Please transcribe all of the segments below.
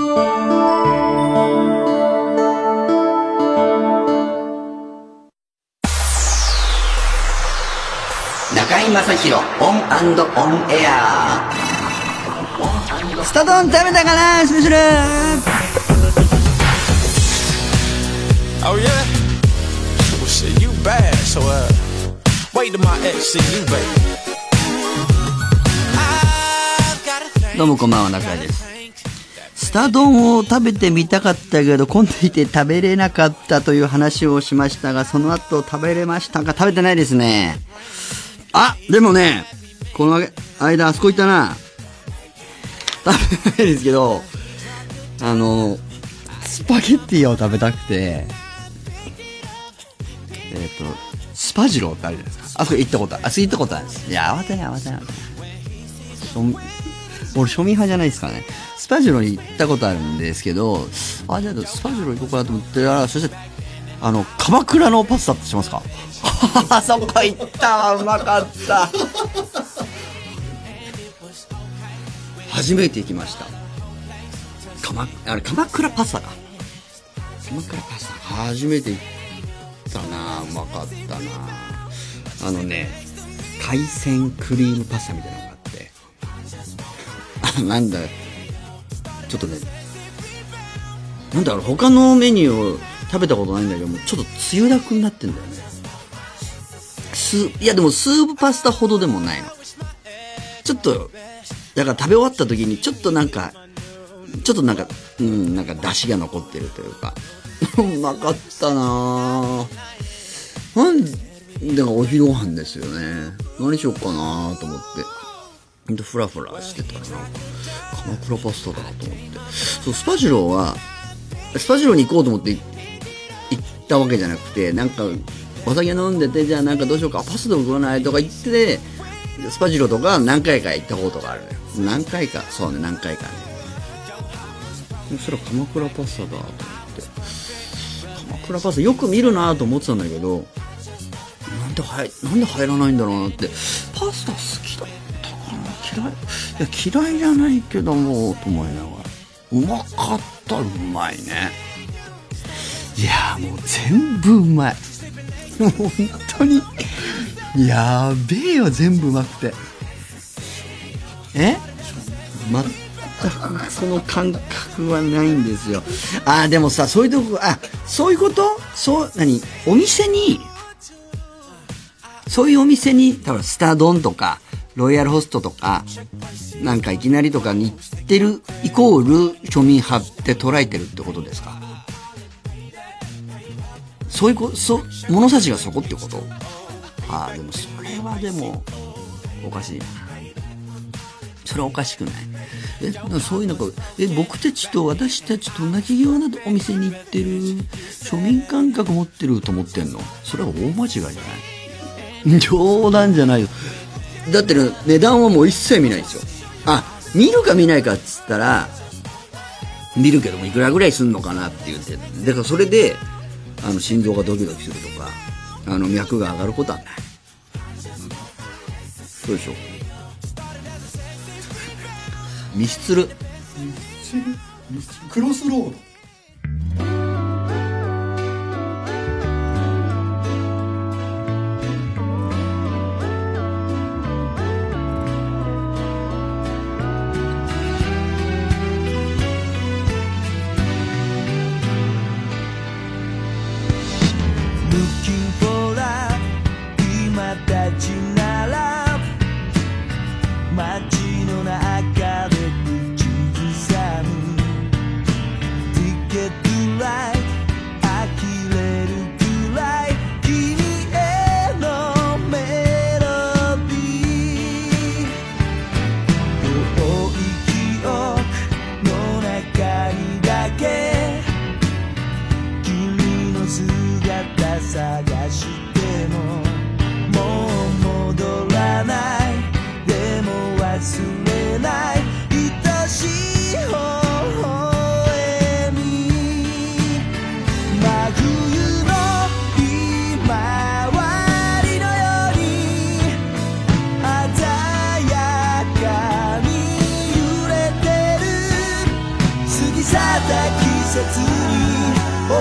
中居正広オンオンエアスタ丼食べたかなスペシャル Oh yeah? Well shit, you bad, so uh wait till my ex see you, baby. I've got a thing. どうもこんばんは中居ですスタ丼を食べてみたかったけど混んでいて食べれなかったという話をしましたがその後食べれましたか？食べてないですね。あでもねこの間あそこ行ったな。食べないですけどあのスパゲッティを食べたくてえっ、とスパジローってあるじゃないですか。あそこ行ったことある。あそこ行ったことあるんです。いや慌てない慌てない。俺庶民派じゃないですかね。パジロに行ったことあるんですけどあじゃあスパジロ行こうかなと思ってあそしてあの鎌倉のパスタってしますか？あ そこ行ったわうまかった。初めて行きました。鎌あれ鎌倉パスタか。鎌倉パスタ初めて行ったなうまかったな。あのね海鮮クリームパスタみたいなのがあって。あ なんだちょっとねなんだろう他のメニューを食べたことないんだけどもちょっとつゆだくになってんだよね。スいやでもスープパスタほどでもないの。ちょっとだから食べ終わった時にちょっとなんかちょっとなんかうんなんか出汁が残ってるというか。うまかったなぁ。なんでかお昼ご飯ですよね。何しようかなと思って。ほんとフラフラしてたらなんか鎌倉パスタだなと思って。そうスパジローはスパジローに行こうと思って行ったわけじゃなくてなんかお酒飲んでてじゃあなんかどうしようかパスタも食わないとか言ってスパジローとか何回か行ったことがあるのよ。何回かそうね何回かね。そしたら鎌倉パスタだと思って。鎌倉パスタよく見るなと思ってたんだけどなんで入なんで入らないんだろうなって。パスタ好きだった。かな嫌いいや嫌いじゃないけどもと思いながら。うまかったうまいね。いやもう全部うまい。もう本当に。やべえよ全部うまくて。え？全くその感覚はないんですよ。ああでもさそういうとこあそういうこと？そう何？お店に？そういうお店に多分スタードンとかロイヤルホストとかなんかいきなりとかに行ってるイコール庶民派って捉えてるってことですか？そういうこそ物差しがそこってこと？ああでもそれはでもおかしいな。それはおかしくない。えそういうなんかえ僕たちと私たちと同じようなお店に行ってる庶民感覚持ってると思ってんの？それは大間違いじゃない？冗談じゃないよ。だってね値段はもう一切見ないんですよ。あ見るか見ないかっつったら見るけどもいくらぐらいすんのかなって言ってだからそれであの心臓がドキドキするとかあの脈が上がることはない。そうでしょ。ミスツルクロスロード。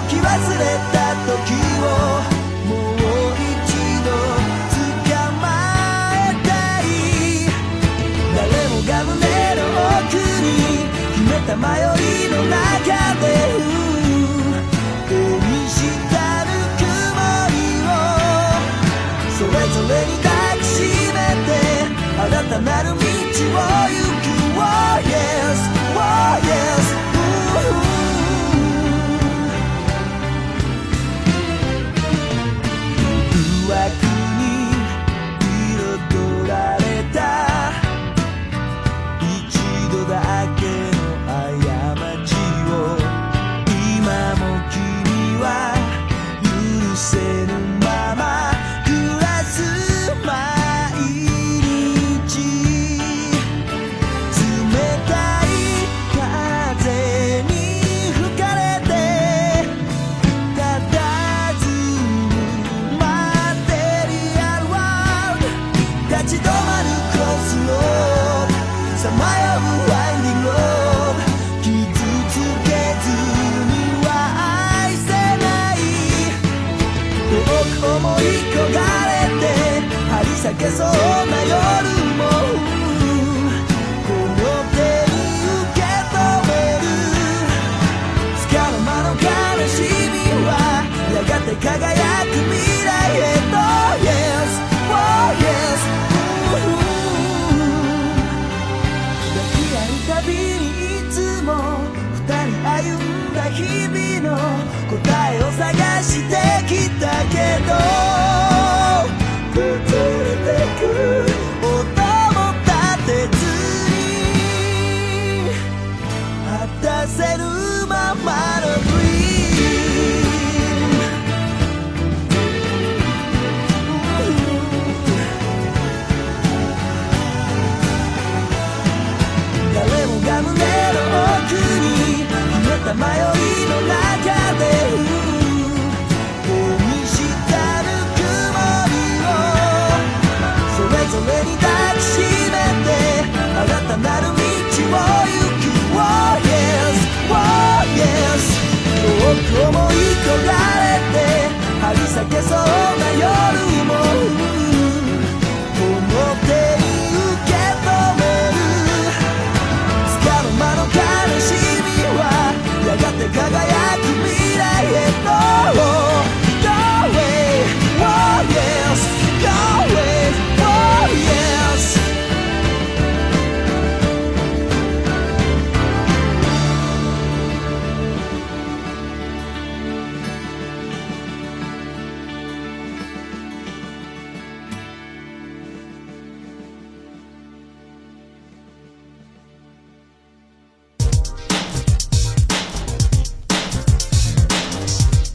き忘れた時をもう一度捕まえたい誰もが胸の奥に秘めた迷いの中で手にしたぬくもりをそれぞれに抱きしめて新たなる道を行く。Oh yes, oh yes. けそうな夜もこの手受け止める。つかの間の悲しみはやがて輝く未来へと Yes, oh yes 抱き合うたびにいつも二人歩んだ日々の答えを探してきたけど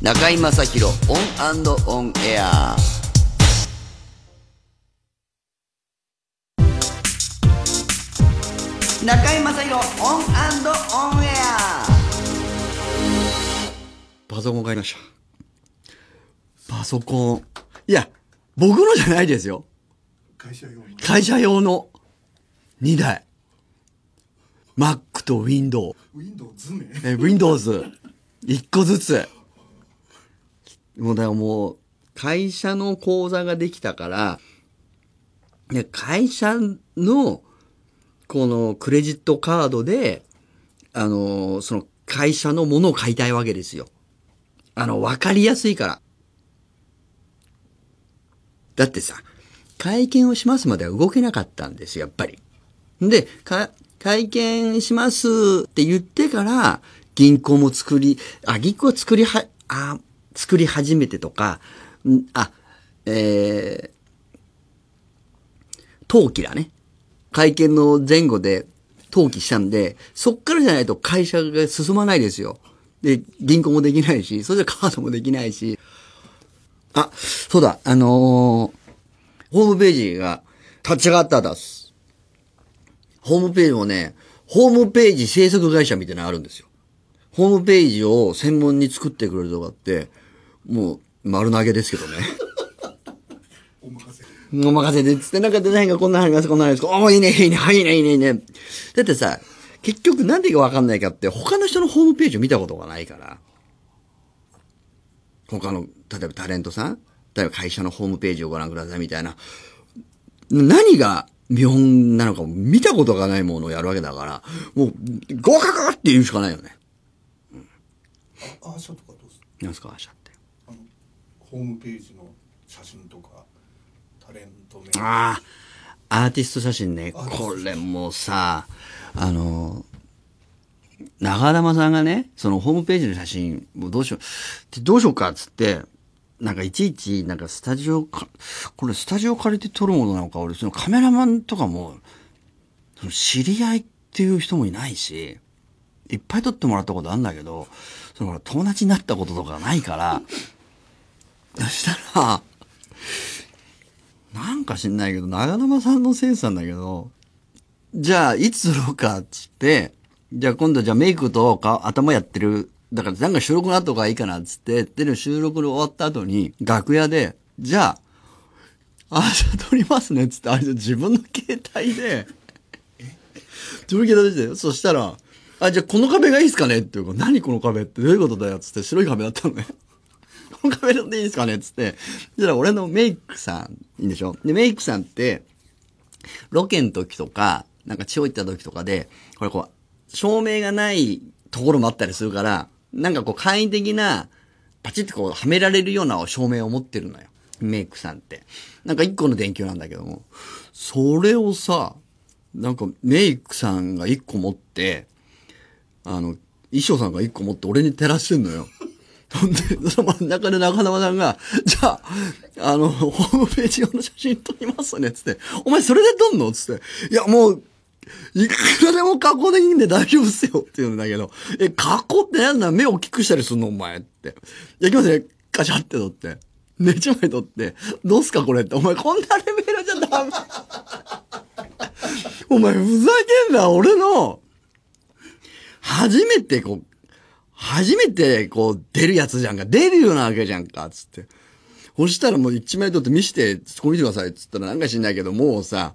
中居正広オンオンエア中居正広オンオンエアパソコン買いました。パソコン。いや、僕のじゃないですよ。会社用に会社用の2台。Mac と Windows。Windows ねえ、Windows。1個ずつ。もうだからもう、会社の口座ができたから、ね、会社の、このクレジットカードで、あの、その会社のものを買いたいわけですよ。あの、わかりやすいから。だってさ、会見をしますまでは動けなかったんですよ、やっぱり。で、か、会見しますって言ってから、銀行も作り、あ、銀行作りは、あ、作り始めてとか、あ、えー、登記だね。会見の前後で登記したんで、そっからじゃないと会社が進まないですよ。で、銀行もできないし、それじゃカードもできないし。あ、そうだ、あのーホームページが立ち上がっただす。ホームページもね、ホームページ制作会社みたいなのあるんですよ。ホームページを専門に作ってくれるとかって、もう丸投げですけどね。お任せお任せで、つって、なんかデザインがこんなのあります、こんなのあります。おーいいね、いいね、はい、いいね、いいね、いいね。だってさ、結局なんでかわかんないかって、他の人のホームページを見たことがないから。他の、例えばタレントさん例えば会社のホームページをご覧くださいみたいな。何が見本なのかも見たことがないものをやるわけだから、もう、合格って言うしかないよね。アーシャとかどうする？なんすか、あしゃって。あのホームページの写真とかタレント名ああ、アーティスト写真ね。これもさ、あの、長玉さんがね、そのホームページの写真、もうどうしよう、どうしようかっつって、なんかいちいち、なんかスタジオか、これスタジオ借りて撮るものなのか、俺、そのカメラマンとかも、その知り合いっていう人もいないし、いっぱい撮ってもらったことあるんだけど、その友達になったこととかないから、そしたら、なんか知んないけど、長沼さんのセンスなんだけど、じゃあ、いつ撮ろうかっつって、じゃあ今度じゃあメイクとか頭やってる、だからなんか収録の後がいいかなっつって、で、収録の終わった後に、楽屋で、じゃあ、あ、じゃあ撮りますねっつって、あれ自分の携帯で、自分の携帯で、そしたら、あ、じゃあこの壁がいいですかねっていうか、何この壁ってどういうことだよっつって白い壁だったのね。この壁でいいですかね？つって。そしたら俺のメイクさん、いいんでしょ？で、メイクさんって、ロケの時とか、なんか地方行った時とかで、これこう、照明がないところもあったりするから、なんかこう簡易的な、パチッとこうはめられるような照明を持ってるのよ。メイクさんって。なんか一個の電球なんだけども。それをさ、なんかメイクさんが一個持って、あの、衣装さんが一個持って俺に照らしてんのよ。ほんで、その真ん中で中山さんが、じゃあ、あの、ホームページ用の写真撮りますね、つって。お前それで撮んの？つって。いや、もう、いくらでも加工できんで大丈夫っすよって言うんだけど、え、加工ってなんだ？目を大きくしたりすんの？お前って。いや、いきますね。カシャって撮って。で、一枚撮って。どうすかこれって。お前こんなレベルじゃダメ。お前ふざけんな、俺の、初めてこう、初めてこう出るやつじゃんか。出るようなわけじゃんか、つって。そしたらもう一枚撮って見して、ここ見てください、つったらなんか知んないけど、もうさ、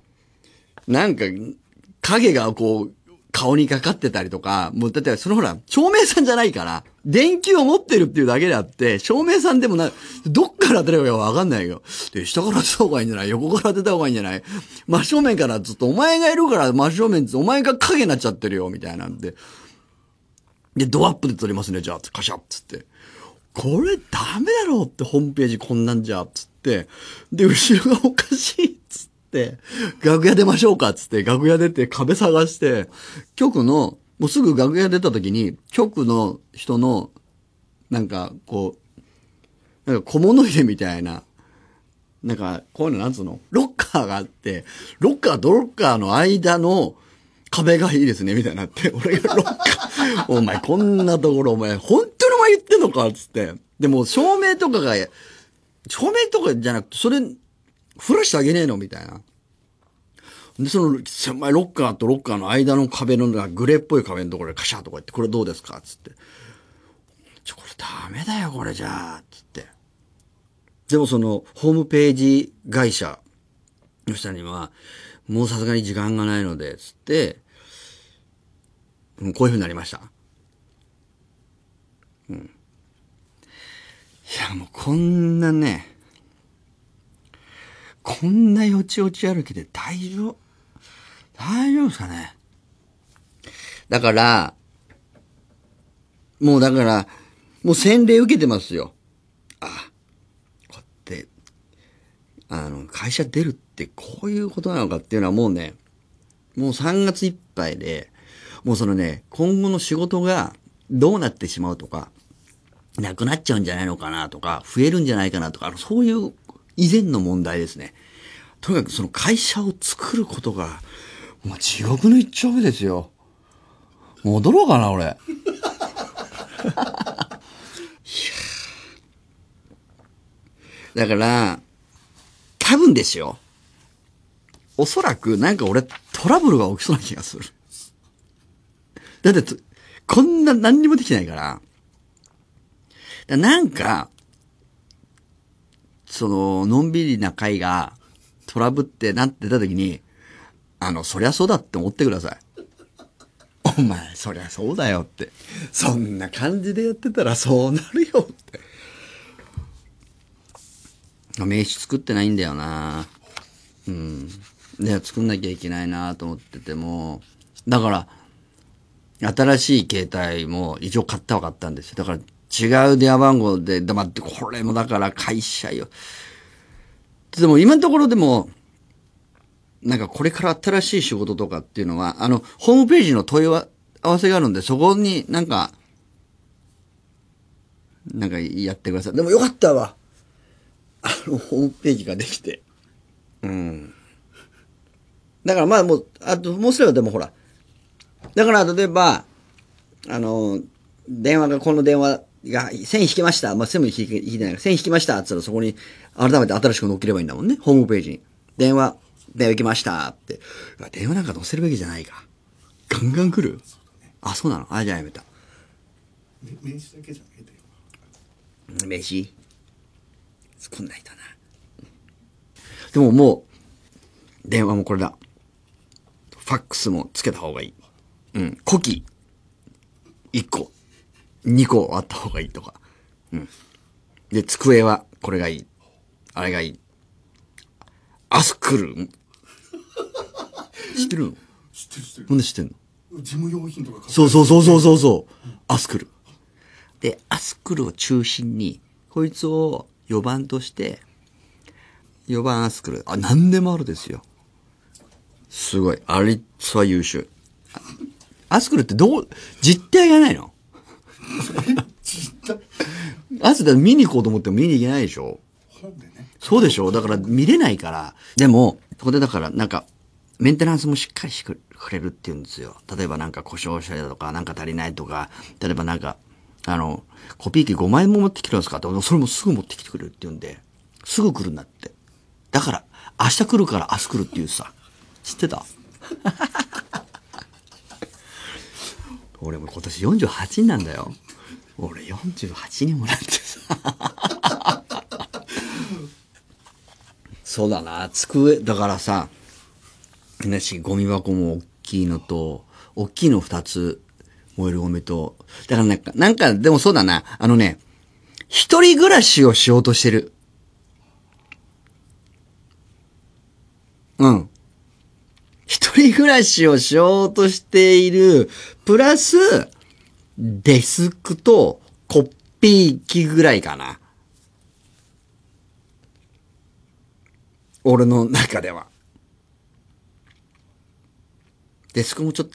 なんか、影がこう、顔にかかってたりとか、もう、だってそのほら、照明さんじゃないから、電球を持ってるっていうだけであって、照明さんでもな、どっから当てればいいかわかんないよ。で、下から当てた方がいいんじゃない？横から当てた方がいいんじゃない？真正面からずっと、お前がいるから真正面ずお前が影になっちゃってるよ、みたいなんで。で、ドアップで撮りますね、じゃあ、カシャッつって。これダメだろうって、ホームページこんなんじゃ、つって。で、後ろがおかしい、つって。楽屋出ましょうか、つって。楽屋出て壁探して、局の、もうすぐ楽屋出た時に、局の人の、なんか、こう、なんか小物入れみたいな、なんか、こういうのなんつうの？ロッカーがあって、ロッカーとロッカーの間の壁がいいですね、みたいになって、俺がロッカー、お前こんなところお前、本当にお前言ってんのか？つって。でも照明とかが、照明とかじゃなくて、それ、フラッシュあげねえの？みたいな。で、その狭いロッカーとロッカーの間の壁のグレーっぽい壁のところでカシャーとか言って、これどうですか？つって。ちょ、これダメだよ、これじゃあ、つって。でもその、ホームページ会社の人には、もうさすがに時間がないので、つって、うこういう風になりました。うん。いや、もうこんなね、こんなよちよち歩きで大丈夫、大丈夫ですかね。だから、もうだから、もう洗礼受けてますよ。あ、こうやって、あの、会社出るってこういうことなのかっていうのはもうね、もう3月いっぱいで、もうそのね、今後の仕事がどうなってしまうとか、なくなっちゃうんじゃないのかなとか、増えるんじゃないかなとか、そういう以前の問題ですね。とにかくその会社を作ることが、もう地獄の一丁目ですよ。戻ろうかな、俺。いやだから、多分ですよ。おそらくなんか俺トラブルが起きそうな気がする。だって、こんな何にもできないから。だからなんか、その、のんびりな会がトラブってなってた時に、あの、そりゃそうだって思ってください。お前、そりゃそうだよって。そんな感じでやってたらそうなるよって。名刺作ってないんだよなうん。で、作んなきゃいけないなと思ってても、だから、新しい携帯も一応買ったは買ったんですよ。だから違う電話番号で、だまってこれもだから会社よ。でも今のところでも、なんかこれから新しい仕事とかっていうのは、あの、ホームページの問い合わせがあるんで、そこになんか、なんかやってください。でもよかったわ。あの、ホームページができて。うん。だからまあもう、あともうすればでもほら、だから例えば、あの、電話が、この電話が線引きました。まあ、線も引いてない線引きました。って言ったらそこに改めて新しく載っければいいんだもんね。ホームページに。電話、電話行きました。って。電話なんか載せるべきじゃないか。ガンガン来る？あ、そうなの？あ、じゃあやめた。め名刺だけじゃないで名刺？作んないとな。でももう、電話もこれだ。ファックスもつけた方がいい。うん。古希、1個、2個あった方がいいとか。うん。で、机はこれがいい。あれがいい。アスクル。知ってるの？知ってる知ってるなんで知ってんの？事務用品とか買そうそうそうそうそうそう。アスクル。で、アスクルを中心に、こいつを4番として、4番アスクル。あ、何でもあるですよ。すごい。あれは優秀。あアスクルってどう、実体がないの？実体？アスクル見に行こうと思っても見に行けないでしょ？本でねそうでしょ？だから見れないから。でも、そこでだからなんか、メンテナンスもしっかりしてくれるって言うんですよ。例えばなんか故障したりだとか、なんか足りないとか、例えばなんか、あの、コピー機5万円も持ってきてるんですかって、それもすぐ持ってきてくれるって言うんで、すぐ来るんだって。だから、明日来るから明日来るって言うさ。知ってた？俺も今年48になんだよ。俺48にもなってさ。そうだな、机、だからさ、ねし、ゴミ箱も大きいのと、大きいの二つ、燃えるゴミと、だからなんか、なんか、でもそうだな、あのね、一人暮らしをしようとしてる。うん。一人暮らしをしようとしている、プラス、デスクとコピー機ぐらいかな。俺の中では。デスクもちょっと、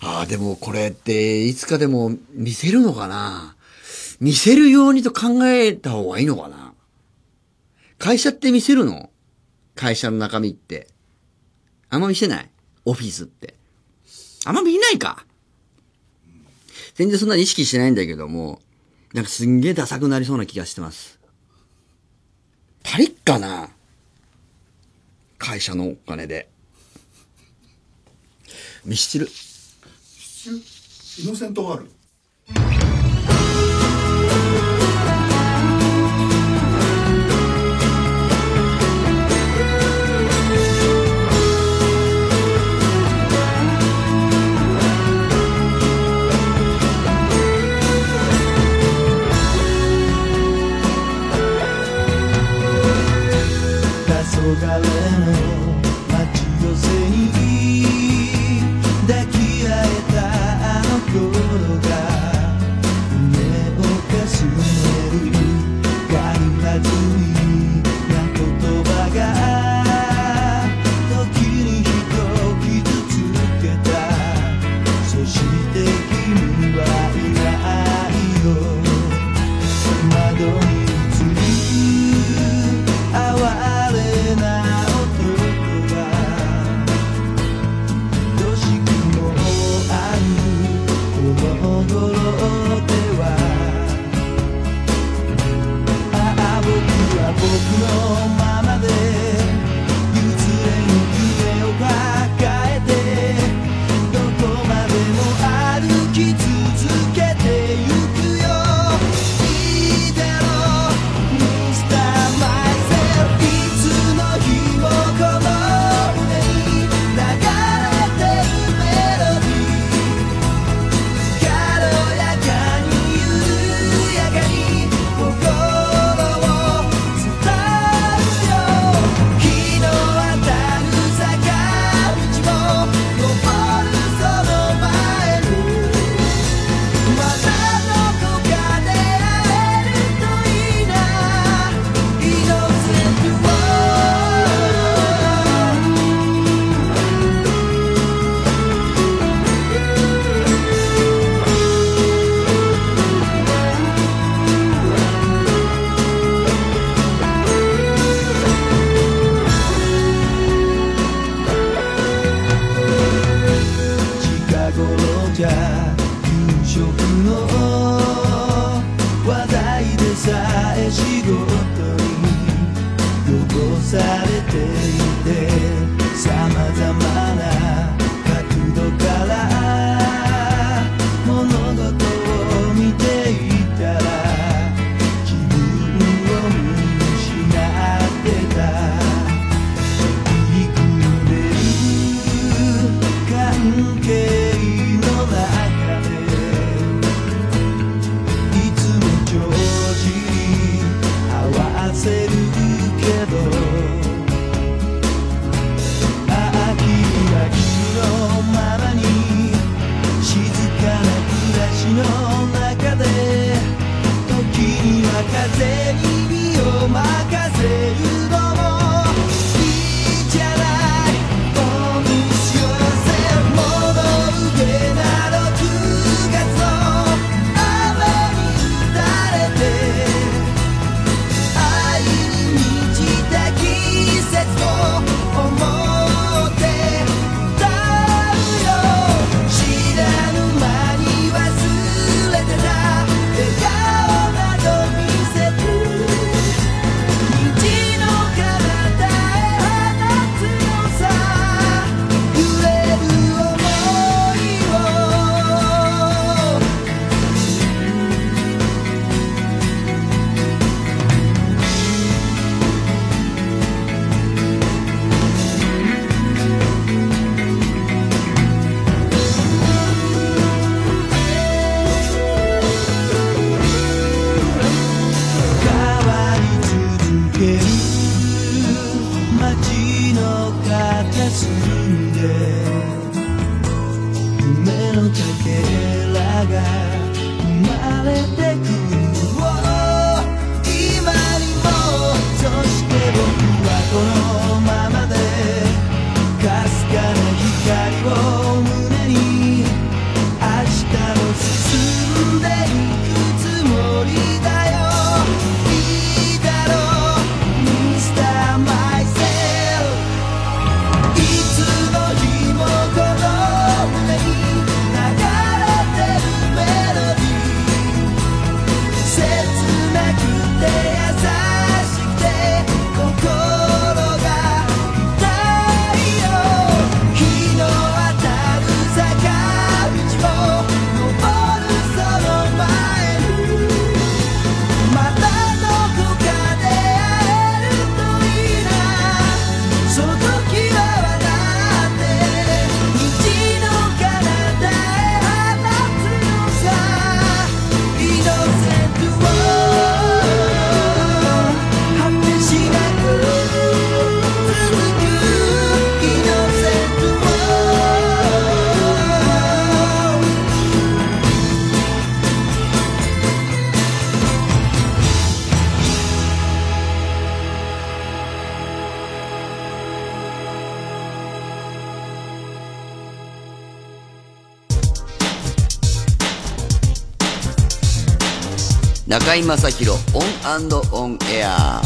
ああ、でもこれっていつかでも見せるのかな？見せるようにと考えた方がいいのかな？会社って見せるの？会社の中身って。あんま見せない？オフィスって。あんま見ないか？全然そんなに意識してないんだけども、なんかすんげえダサくなりそうな気がしてます。足りっかな？会社のお金で。ミスチル。イノセントワールド黄昏のせるけど。中居正広オンオンエア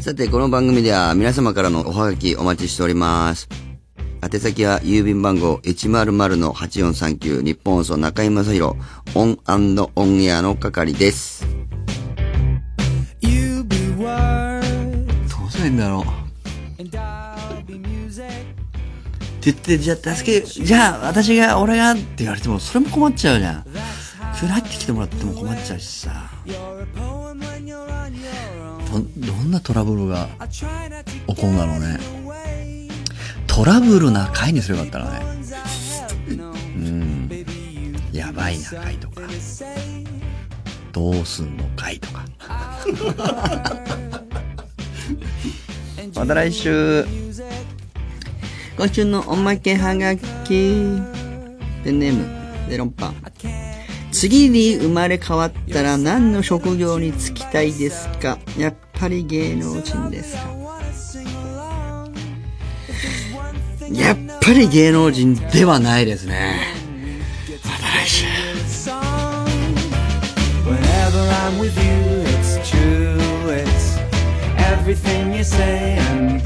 さて、この番組では皆様からのおはがきお待ちしております。宛先は郵便番号100-8439ニッポン放送中居正広オンオンエアの係です。どうしたらいいんだろう。って言って、じゃあ助け、じゃあ私が、俺がって言われても、それも困っちゃうじゃん。急に入ってきてもらっても困っちゃうしさ。ど、どんなトラブルが起こるんだろうね。トラブルな回にすればよかったらね。うん。やばいな回とか。どうすんの回とか。また来週。今週のおまけはがき。ペンネーム、メロンパン。次に生まれ変わったら何の職業に就きたいですか？やっぱり芸能人ですか？やっぱり芸能人ではないですね。また来週。Whenever I'm with you, it's true. It's everything you say and